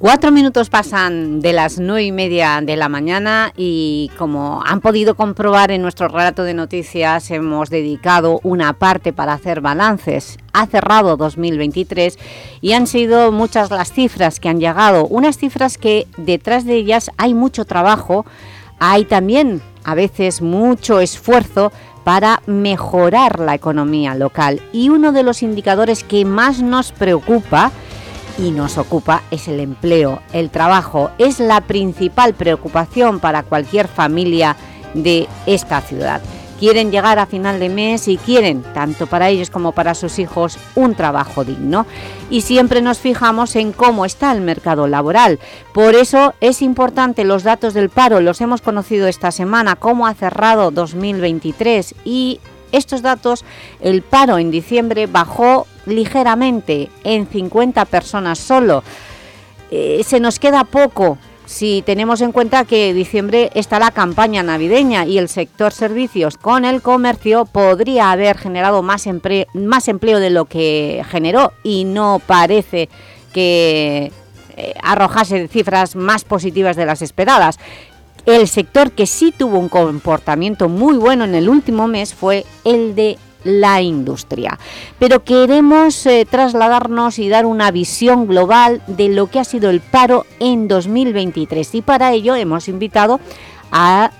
Cuatro minutos pasan de las nueve y media de la mañana y como han podido comprobar en nuestro relato de noticias hemos dedicado una parte para hacer balances. Ha cerrado 2023 y han sido muchas las cifras que han llegado, unas cifras que detrás de ellas hay mucho trabajo, hay también a veces mucho esfuerzo para mejorar la economía local. Y uno de los indicadores que más nos preocupa y nos ocupa es el empleo. El trabajo es la principal preocupación para cualquier familia de esta ciudad. Quieren llegar a final de mes y quieren, tanto para ellos como para sus hijos, un trabajo digno. Y siempre nos fijamos en cómo está el mercado laboral. Por eso es importante los datos del paro, los hemos conocido esta semana, cómo ha cerrado 2023 y estos datos, el paro en diciembre bajó ligeramente en 50 personas solo. Eh, se nos queda poco si tenemos en cuenta que diciembre está la campaña navideña y el sector servicios con el comercio podría haber generado más empleo, más empleo de lo que generó y no parece que eh, arrojase cifras más positivas de las esperadas. El sector que sí tuvo un comportamiento muy bueno en el último mes fue el de la industria. Pero queremos eh, trasladarnos y dar una visión global de lo que ha sido el paro en 2023 y para ello hemos invitado a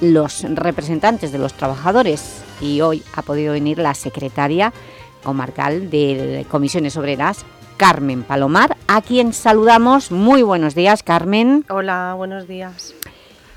los representantes de los trabajadores y hoy ha podido venir la secretaria comarcal de Comisiones Obreras, Carmen Palomar, a quien saludamos. Muy buenos días, Carmen. Hola, buenos días.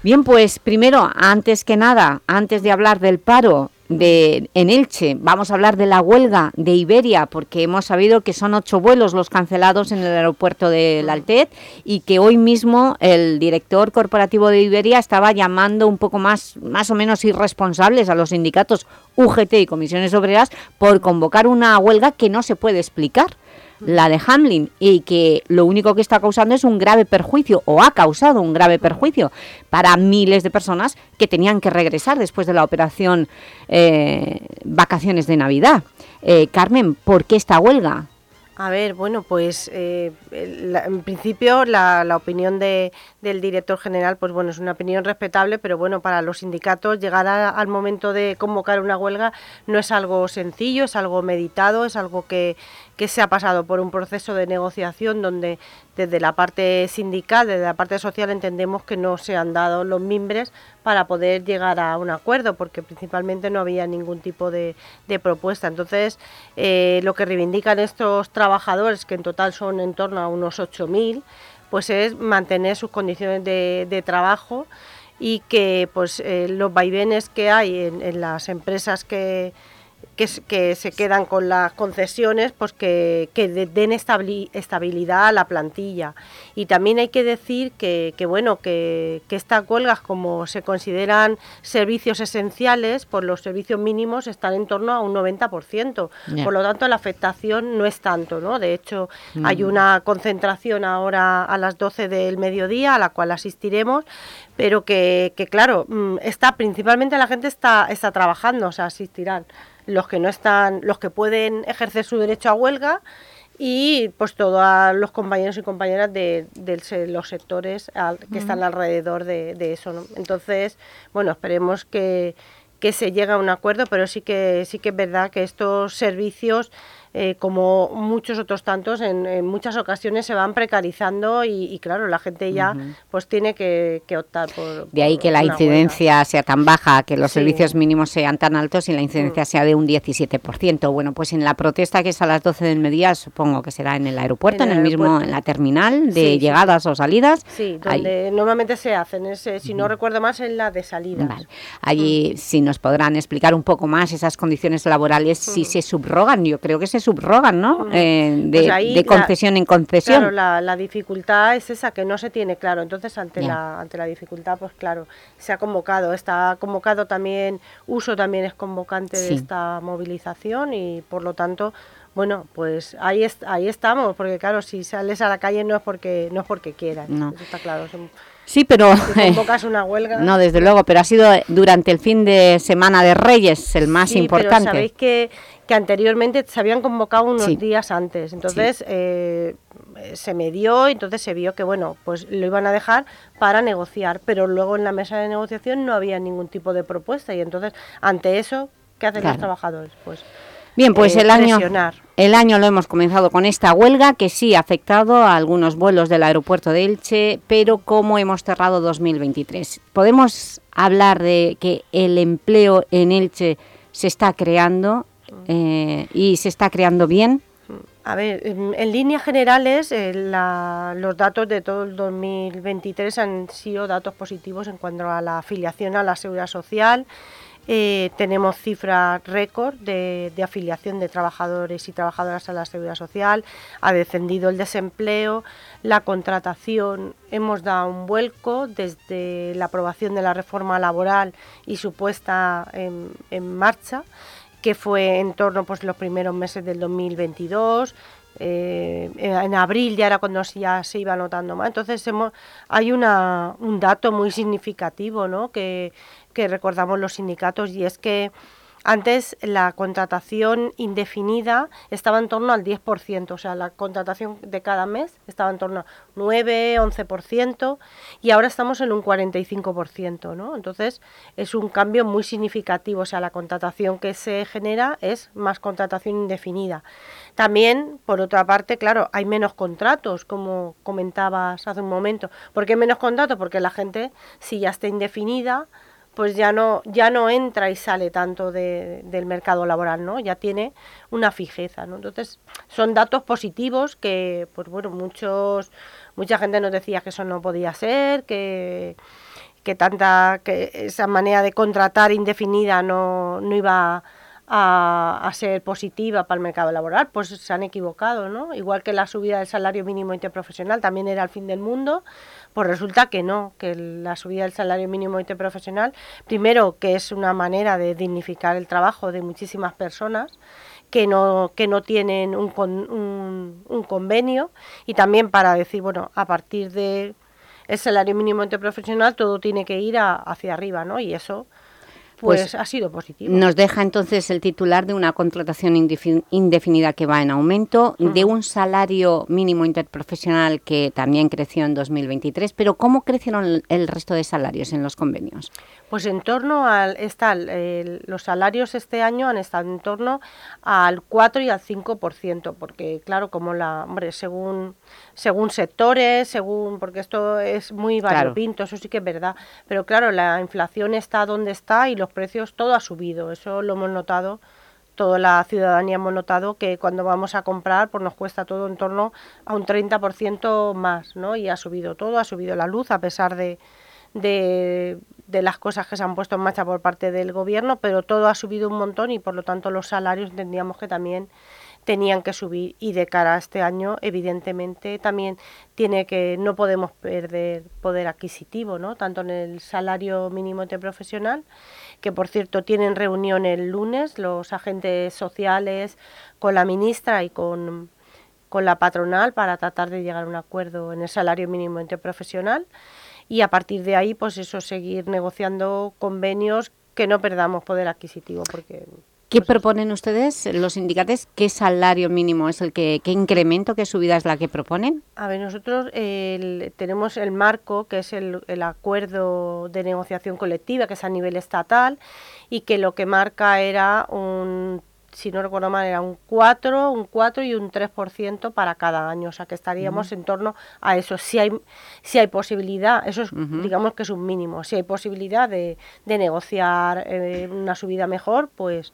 Bien, pues primero, antes que nada, antes de hablar del paro de, en Elche. Vamos a hablar de la huelga de Iberia, porque hemos sabido que son ocho vuelos los cancelados en el aeropuerto del Altet y que hoy mismo el director corporativo de Iberia estaba llamando un poco más, más o menos irresponsables a los sindicatos UGT y comisiones obreras por convocar una huelga que no se puede explicar la de Hamlin, y que lo único que está causando es un grave perjuicio, o ha causado un grave perjuicio para miles de personas que tenían que regresar después de la operación eh, Vacaciones de Navidad. Eh, Carmen, ¿por qué esta huelga? A ver, bueno, pues eh, en principio la, opinión de, del director general, pues bueno, es una opinión respetable, pero bueno, para los sindicatos llegar al momento de convocar una huelga no es algo sencillo, es algo meditado, es algo que, que se ha pasado por un proceso de negociación donde desde la parte sindical, desde la parte social entendemos que no se han dado los mimbres para poder llegar a un acuerdo, porque principalmente no había ningún tipo de, propuesta. Entonces, eh, lo que reivindican estos trabajadores, que en total son en torno a unos 8.000, pues es mantener sus condiciones de, trabajo y que pues eh, los vaivenes que hay en las empresas que que, se quedan con las concesiones, pues que, den estabilidad a la plantilla. Y también hay que decir que, bueno, que, estas huelgas, como se consideran servicios esenciales, por los servicios mínimos están en torno a un 90%. Por lo tanto, la afectación no es tanto, ¿no? De hecho, mm. hay una concentración ahora a las 12 del mediodía, a la cual asistiremos, pero que, claro, mm, está principalmente la gente está, está trabajando, o sea, asistirán los que no están, los que pueden ejercer su derecho a huelga y pues todos los compañeros y compañeras de, los sectores que están alrededor de, eso. Entonces, bueno, esperemos que, que se llegue a un acuerdo, pero sí que sí que es verdad que estos servicios eh, como muchos otros tantos, en, muchas ocasiones se van precarizando y, claro, la gente ya pues tiene que, optar por... De ahí que la incidencia sea tan baja, que los servicios mínimos sean tan altos y la incidencia mm. sea de un 17%. Bueno, pues en la protesta que es a las 12 del mediodía, supongo que será en el aeropuerto, en, el, mismo, en la terminal de llegadas o salidas. Sí, donde normalmente se hacen, ese si no recuerdo más, en la de salida. Allí mm. si nos podrán explicar un poco más esas condiciones laborales, si mm. se subrogan, yo creo que se subrogan, ¿no? Eh, de, pues de, concesión en concesión. Claro, la, la, dificultad es esa, que no se tiene claro. Entonces, ante, la, ante la dificultad, pues claro, se ha convocado. Está convocado también, Uso también es convocante de esta movilización y, por lo tanto, bueno, pues ahí, ahí estamos, porque claro, si sales a la calle no es porque no es porque quieras, no. Eso está claro. Sí, pero... convocas una huelga... No, desde luego, pero ha sido durante el fin de semana de Reyes el más importante. Pero sabéis que, que anteriormente se habían convocado unos días antes, entonces eh, se me dio, entonces se vio que, bueno, pues lo iban a dejar para negociar, pero luego en la mesa de negociación no había ningún tipo de propuesta y entonces, ante eso, ¿qué hacen los trabajadores? Pues Bien, pues eh, el, año, el año lo hemos comenzado con esta huelga que sí ha afectado a algunos vuelos del aeropuerto de Elche, pero ¿cómo hemos cerrado 2023? ¿Podemos hablar de que el empleo en Elche se está creando eh, y se está creando bien? A ver, en líneas generales, eh, los datos de todo el 2023 han sido datos positivos en cuanto a la afiliación a la seguridad social, eh, tenemos cifras récord de, afiliación de trabajadores y trabajadoras a la seguridad social, ha descendido el desempleo, la contratación, hemos dado un vuelco desde la aprobación de la reforma laboral y su puesta en, marcha, que fue en torno pues los primeros meses del 2022. Eh, en abril ya era cuando ya se iba notando más. Entonces hemos, hay una, un dato muy significativo ¿no? que, que recordamos los sindicatos y es que antes la contratación indefinida estaba en torno al 10%, o sea, la contratación de cada mes estaba en torno a 9, 11% y ahora estamos en un 45%, ¿no? Entonces es un cambio muy significativo, o sea, la contratación que se genera es más contratación indefinida. También, por otra parte, claro, hay menos contratos, como comentabas hace un momento. ¿Por qué menos contratos? Porque la gente, si ya está indefinida, pues ya no, ya no entra y sale tanto del mercado laboral, ¿no? Ya tiene una fijeza, ¿no? Entonces, son datos positivos que, pues bueno, muchos, mucha gente nos decía que eso no podía ser, que, que tanta, que esa manera de contratar indefinida no, no iba a, a, ser positiva para el mercado laboral, pues se han equivocado, ¿no? Igual que la subida del salario mínimo interprofesional también era el fin del mundo, pues resulta que no, que la subida del salario mínimo interprofesional, primero que es una manera de dignificar el trabajo de muchísimas personas que no, que no tienen un, un, un convenio y también para decir, bueno, a partir de el salario mínimo interprofesional todo tiene que ir hacia arriba, ¿no? Y eso pues, pues, ha sido positivo. Nos deja entonces el titular de una contratación indefinida que va en aumento, de un salario mínimo interprofesional que también creció en 2023, pero ¿cómo crecieron el resto de salarios en los convenios? Pues en torno al, está, los salarios este año han estado en torno al 4 y al 5%, porque claro, como la, hombre, según, según sectores, según, porque esto es muy variopinto, eso sí que es verdad, pero claro, la inflación está donde está y los precios, todo ha subido, eso lo hemos notado toda la ciudadanía hemos notado que cuando vamos a comprar pues nos cuesta todo en torno a un 30% más, ¿no? Y ha subido todo, ha subido la luz a pesar de, de, las cosas que se han puesto en marcha por parte del gobierno, pero todo ha subido un montón y por lo tanto los salarios entendíamos que también tenían que subir. Y de cara a este año evidentemente también tiene que no podemos perder poder adquisitivo no tanto en el salario mínimo interprofesional que por cierto tienen reunión el lunes los agentes sociales con la ministra y con con la patronal para tratar de llegar a un acuerdo en el salario mínimo interprofesional y a partir de ahí, pues eso, seguir negociando convenios que no perdamos poder adquisitivo. porque ¿Qué pues proponen ustedes, los sindicatos? ¿Qué salario mínimo es el que, qué incremento, qué subida es la que proponen? A ver, nosotros tenemos el marco, que es el, el, acuerdo de negociación colectiva, que es a nivel estatal, y que lo que marca era un si no recuerdo mal, era un 4, un 4 y un 3% para cada año. O sea, que estaríamos en torno a eso. Si hay, si hay posibilidad, eso es, digamos que es un mínimo, si hay posibilidad de, de negociar eh, una subida mejor, pues,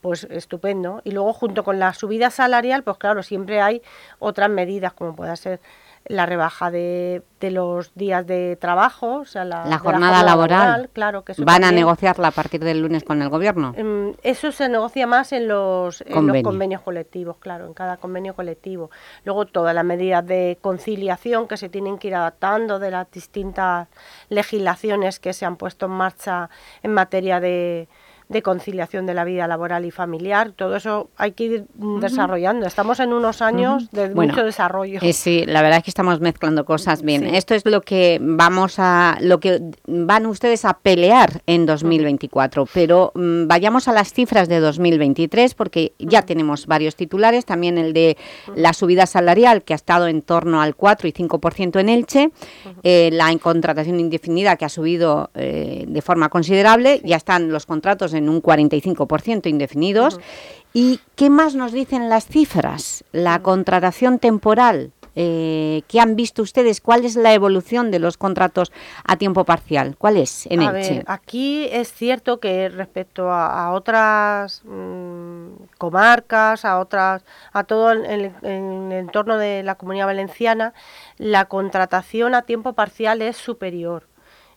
pues estupendo. Y luego, junto con la subida salarial, pues claro, siempre hay otras medidas, como pueda ser la rebaja de, de los días de trabajo, o sea, la, jornada, laboral. claro, que ¿Van a negociarla a partir del lunes con el Gobierno? Em, eso se negocia más en los, en los convenios colectivos, claro, en cada convenio colectivo. Luego todas las medidas de conciliación que se tienen que ir adaptando de las distintas legislaciones que se han puesto en marcha en materia de de conciliación de la vida laboral y familiar. Todo eso hay que ir desarrollando. Estamos en unos años de mucho desarrollo. Eh, sí, la verdad es que estamos mezclando cosas bien. Esto es lo que vamos a, lo que van ustedes a pelear en 2024, pero mm, vayamos a las cifras de 2023 porque ya tenemos varios titulares, también el de la subida salarial que ha estado en torno al 4 y 5% en Elche, eh, la contratación indefinida que ha subido eh, de forma considerable, ya están los contratos en un 45% indefinidos. ¿Y qué más nos dicen las cifras? La contratación temporal, eh, ¿qué han visto ustedes? ¿Cuál es la evolución de los contratos a tiempo parcial? ¿Cuál es en a aquí es cierto que respecto a, otras mm, comarcas, a otras, a todo el, en el entorno de la Comunidad Valenciana, la contratación a tiempo parcial es superior.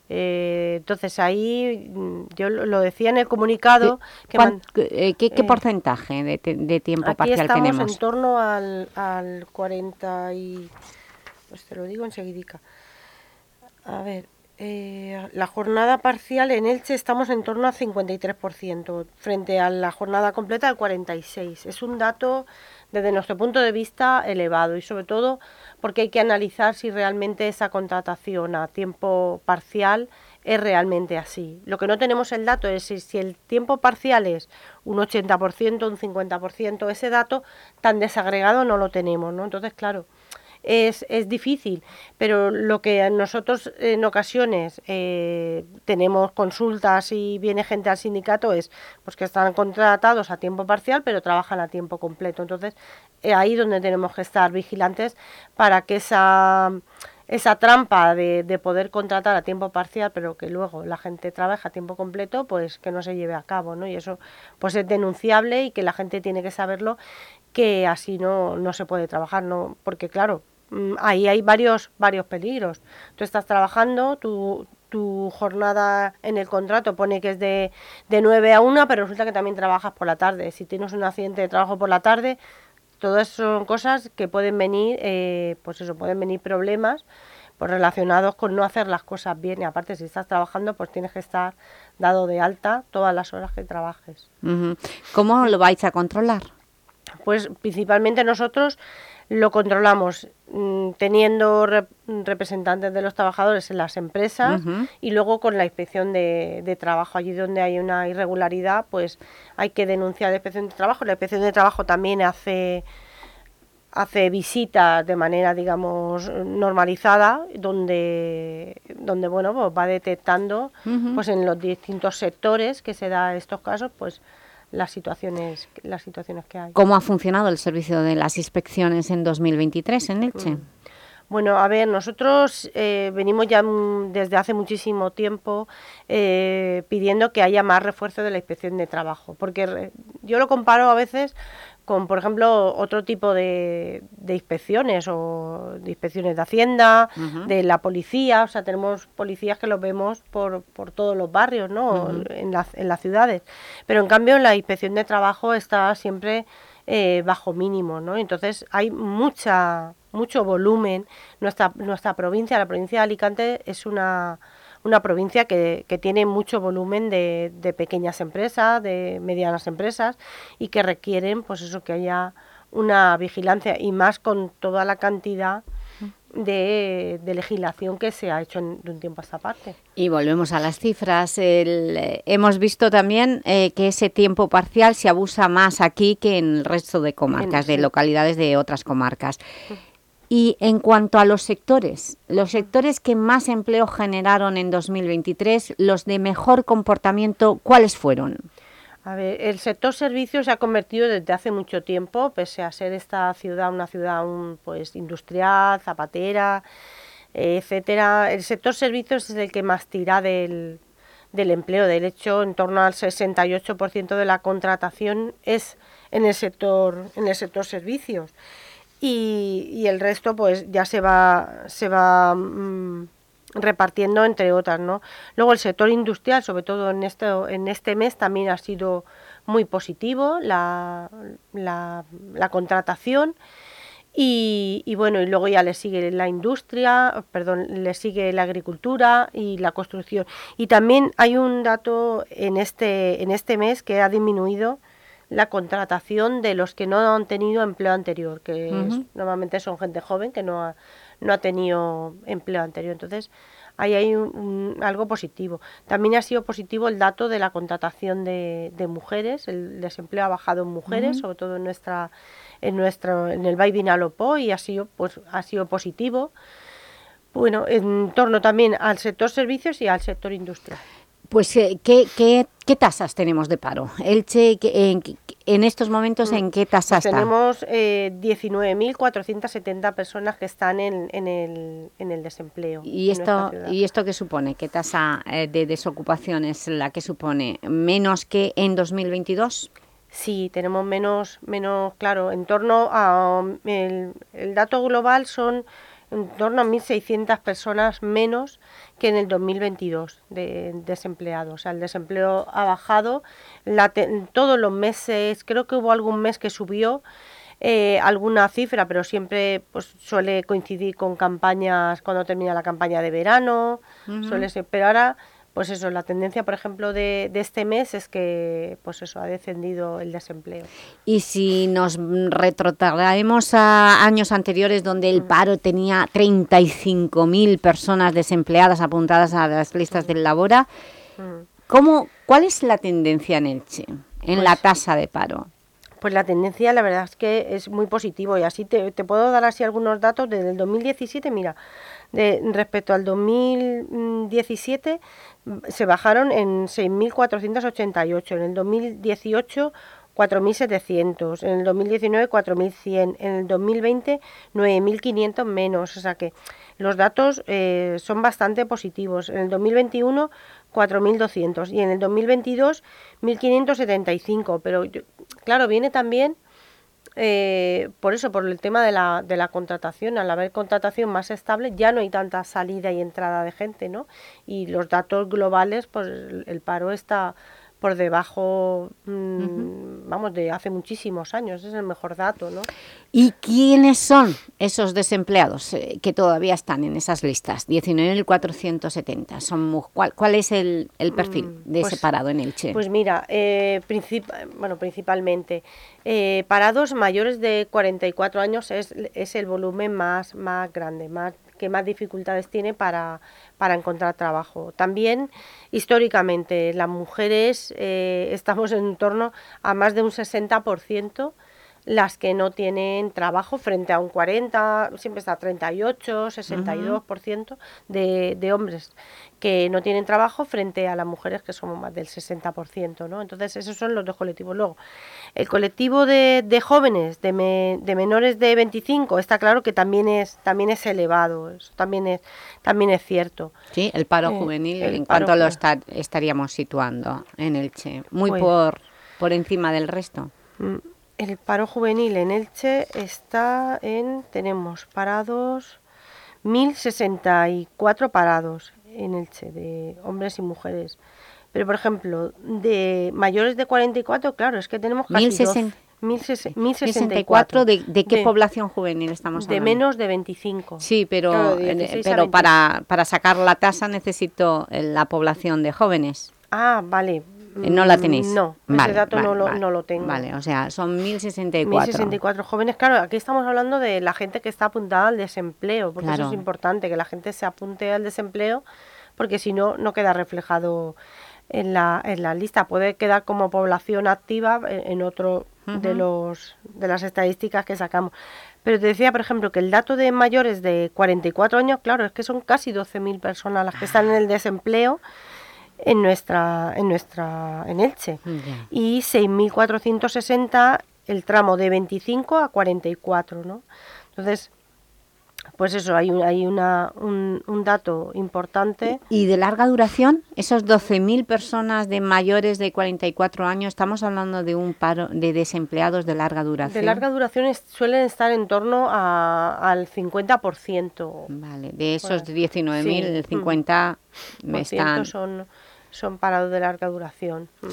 Eh, entonces ahí mm, yo lo decía en el comunicado. ¿Qué, que ¿qué, eh, porcentaje de, tiempo parcial tenemos? en torno al, al 40 y... Pues te lo digo enseguida. A ver, eh, la jornada parcial en Elche estamos en torno al 53%, frente a la jornada completa al 46%. Es un dato desde nuestro punto de vista elevado y sobre todo porque hay que analizar si realmente esa contratación a tiempo parcial es realmente así. Lo que no tenemos el dato es si, el tiempo parcial es un 80%, un 50%, ese dato tan desagregado no lo tenemos, ¿no? Entonces, claro, es, es difícil, pero lo que nosotros en ocasiones eh, tenemos consultas y viene gente al sindicato es pues que están contratados a tiempo parcial pero trabajan a tiempo completo. Entonces, eh, ahí donde tenemos que estar vigilantes para que esa esa trampa de, de, poder contratar a tiempo parcial, pero que luego la gente trabaja a tiempo completo, pues que no se lleve a cabo, ¿no? Y eso pues es denunciable y que la gente tiene que saberlo que así no, no se puede trabajar, ¿no? Porque claro, Mm, ahí hay varios, varios peligros. Tú estás trabajando, tu, tu jornada en el contrato pone que es de, de 9 a 1, pero resulta que también trabajas por la tarde. Si tienes un accidente de trabajo por la tarde, todas son cosas que pueden venir, eh, pues eso, pueden venir problemas pues relacionados con no hacer las cosas bien y aparte si estás trabajando pues tienes que estar dado de alta todas las horas que trabajes. ¿Cómo lo vais a controlar? Pues principalmente nosotros lo controlamos mm, teniendo representantes de los trabajadores en las empresas y luego con la inspección de, trabajo. Allí donde hay una irregularidad, pues hay que denunciar la inspección de trabajo. La inspección de trabajo también hace hace visitas de manera digamos normalizada donde donde bueno pues va detectando pues en los distintos sectores que se da estos casos pues las situaciones, las situaciones que hay. ¿Cómo ha funcionado el servicio de las inspecciones en 2023 en Elche? Mm. Bueno, a ver, nosotros eh, venimos ya desde hace muchísimo tiempo eh, pidiendo que haya más refuerzo de la inspección de trabajo, porque yo lo comparo a veces con, por ejemplo, otro tipo de, de inspecciones o de inspecciones de Hacienda, de la policía, o sea, tenemos policías que los vemos por, por todos los barrios, ¿no? en, en las ciudades. Pero en cambio la inspección de trabajo está siempre eh, bajo mínimo, ¿no? Entonces hay mucha mucho volumen. Nuestra, nuestra provincia, la provincia de Alicante, es una una provincia que, que tiene mucho volumen de, de, pequeñas empresas, de medianas empresas y que requieren, pues eso, que haya una vigilancia y más con toda la cantidad de, de, legislación que se ha hecho en, de un tiempo a esta parte. Y volvemos a las cifras. El, eh, hemos visto también eh, que ese tiempo parcial se abusa más aquí que en el resto de comarcas, de localidades de otras comarcas. Y en cuanto a los sectores, los sectores que más empleo generaron en 2023, los de mejor comportamiento, ¿cuáles fueron? A ver, el sector servicios se ha convertido desde hace mucho tiempo, pese a ser esta ciudad una ciudad pues industrial, zapatera, etcétera. El sector servicios es el que más tira del, del empleo. De hecho, en torno al 68% de la contratación es en el sector en el sector servicios. y, el resto pues ya se va, se va mm, repartiendo entre otras, ¿no? Luego el sector industrial, sobre todo en este, en este mes, también ha sido muy positivo la, la, contratación. Y, y, bueno, y luego ya le sigue la industria, perdón, le sigue la agricultura y la construcción. Y también hay un dato en este, en este mes que ha disminuido la contratación de los que no han tenido empleo anterior, que normalmente son gente joven que no ha, no ha tenido empleo anterior. Entonces, ahí hay un, algo positivo. También ha sido positivo el dato de la contratación de, de mujeres, el desempleo ha bajado en mujeres, sobre todo en nuestra en nuestro en el Valle y ha sido pues ha sido positivo. Bueno, en torno también al sector servicios y al sector industrial. Pues, eh, ¿qué, qué, qué tasas tenemos de paro? Elche, en, en estos momentos, ¿en qué tasa pues? Tenemos eh, 19.470 personas que están en, en, el, en el desempleo. ¿Y esto, ¿Y esto qué supone? ¿Qué tasa eh, de desocupación es la que supone? ¿Menos que en 2022? Sí, tenemos menos, menos claro, en torno a... el, el dato global son en torno a 1.600 personas menos que en el 2022 de desempleados. O sea, el desempleo ha bajado la todos los meses, creo que hubo algún mes que subió eh, alguna cifra, pero siempre pues, suele coincidir con campañas, cuando termina la campaña de verano, suele ser, pero ahora pues eso, la tendencia, por ejemplo, de, este mes es que, pues eso, ha descendido el desempleo. Y si nos retrotraemos a años anteriores donde el mm. paro tenía 35.000 personas desempleadas apuntadas a las listas del Labora, mm. ¿cómo, ¿cuál es la tendencia en Elche, en la pues tasa de paro? Pues la tendencia, la verdad es que es muy positivo. Y así te, puedo dar así algunos datos desde el 2017, mira, de, respecto al 2017 se bajaron en 6.488, en el 2018 4.700, en el 2019 4.100, en el 2020 9.500 menos, o sea que los datos eh, son bastante positivos. En el 2021 4.200 y en el 2022 1.575, pero claro, viene también eh, por eso, por el tema de la, de la contratación, al haber contratación más estable, ya no hay tanta salida y entrada de gente, ¿no? Y los datos globales, pues el paro está por debajo, mm, vamos, de hace muchísimos años, es el mejor dato, ¿no? ¿Y quiénes son esos desempleados eh, que todavía están en esas listas? 19.470, son ¿cuál, ¿cuál es el, el perfil mm, de ese pues parado en Elche? Pues mira, eh, bueno, principalmente, eh, parados mayores de 44 años es, es el volumen más, más grande, más que más dificultades tiene para, para encontrar trabajo. También históricamente las mujeres eh, estamos en torno a más de un 60% las que no tienen trabajo frente a un 40, siempre está 38, 62% de, de hombres que no tienen trabajo frente a las mujeres que somos más del 60%, ¿no? Entonces esos son los dos colectivos. Luego, el colectivo de, de jóvenes, de, de, menores de 25, está claro que también es también es elevado, eso también es también es cierto. Sí, el paro eh, juvenil, ¿en cuanto lo estaríamos situando en Elche? Muy pues por, por encima del resto. Mm, el paro juvenil en Elche está en, tenemos parados, 1.064 parados en Elche, de hombres y mujeres. Pero, por ejemplo, de mayores de 44, claro, es que tenemos casi 1064. ¿De, ¿De qué población juvenil estamos hablando? De menos de 25. Sí, pero, pero para, para sacar la tasa necesito la población de jóvenes. Ah, vale. Eh, ¿No la tenéis? No, ese dato no, lo, no, lo, tengo. Vale, o sea, son 1.064. 1.064 jóvenes. Claro, aquí estamos hablando de la gente que está apuntada al desempleo, porque eso es importante, que la gente se apunte al desempleo, porque si no, no queda reflejado en la, en la lista. Puede quedar como población activa en, otro de, los, de las estadísticas que sacamos. Pero te decía, por ejemplo, que el dato de mayores de 44 años, claro, es que son casi 12.000 personas las que están en el desempleo en nuestra en nuestra en Elche y 6.460 el tramo de 25 a 44, ¿no? Entonces pues eso, hay, un, hay una, un, dato importante. ¿Y de larga duración? Esos 12.000 personas de mayores de 44 años, ¿estamos hablando de un paro de desempleados de larga duración? De larga duración suelen estar en torno al 50%. Vale, de esos 19.000, el 50 me están... son, son parados de larga duración. Mm.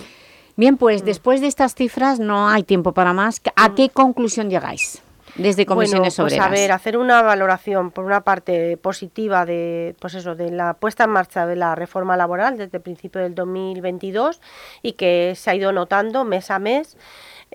Bien, pues mm. después de estas cifras no hay tiempo para más. ¿A mm. qué conclusión llegáis? desde comisiones bueno, pues a ver, hacer una valoración por una parte positiva de, pues eso, de la puesta en marcha de la reforma laboral desde el principio del 2022 y que se ha ido notando mes a mes.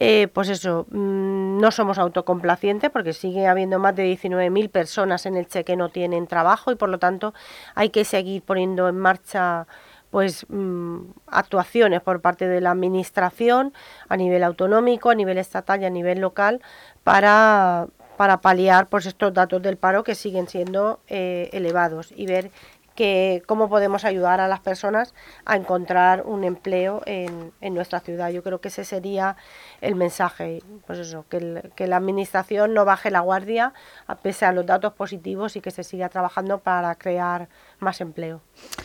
Eh, pues eso, no somos autocomplacientes porque sigue habiendo más de 19.000 personas en el Che que no tienen trabajo y por lo tanto hay que seguir poniendo en marcha pues mm, actuaciones por parte de la administración a nivel autonómico, a nivel estatal y a nivel local para, para paliar pues estos datos del paro que siguen siendo eh, elevados y ver que, cómo podemos ayudar a las personas a encontrar un empleo en, en nuestra ciudad. Yo creo que ese sería el mensaje, pues eso, que, que la administración no baje la guardia a pese a los datos positivos y que se siga trabajando para crear más empleo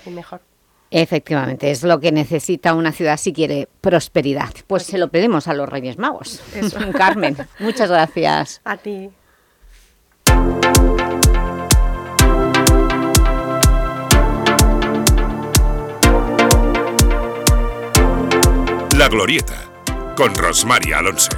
y mejor. Efectivamente, es lo que necesita una ciudad si quiere prosperidad. Pues se lo pedimos a los Reyes Magos. Carmen, muchas gracias. A ti. La Glorieta, con Rosmaria Alonso.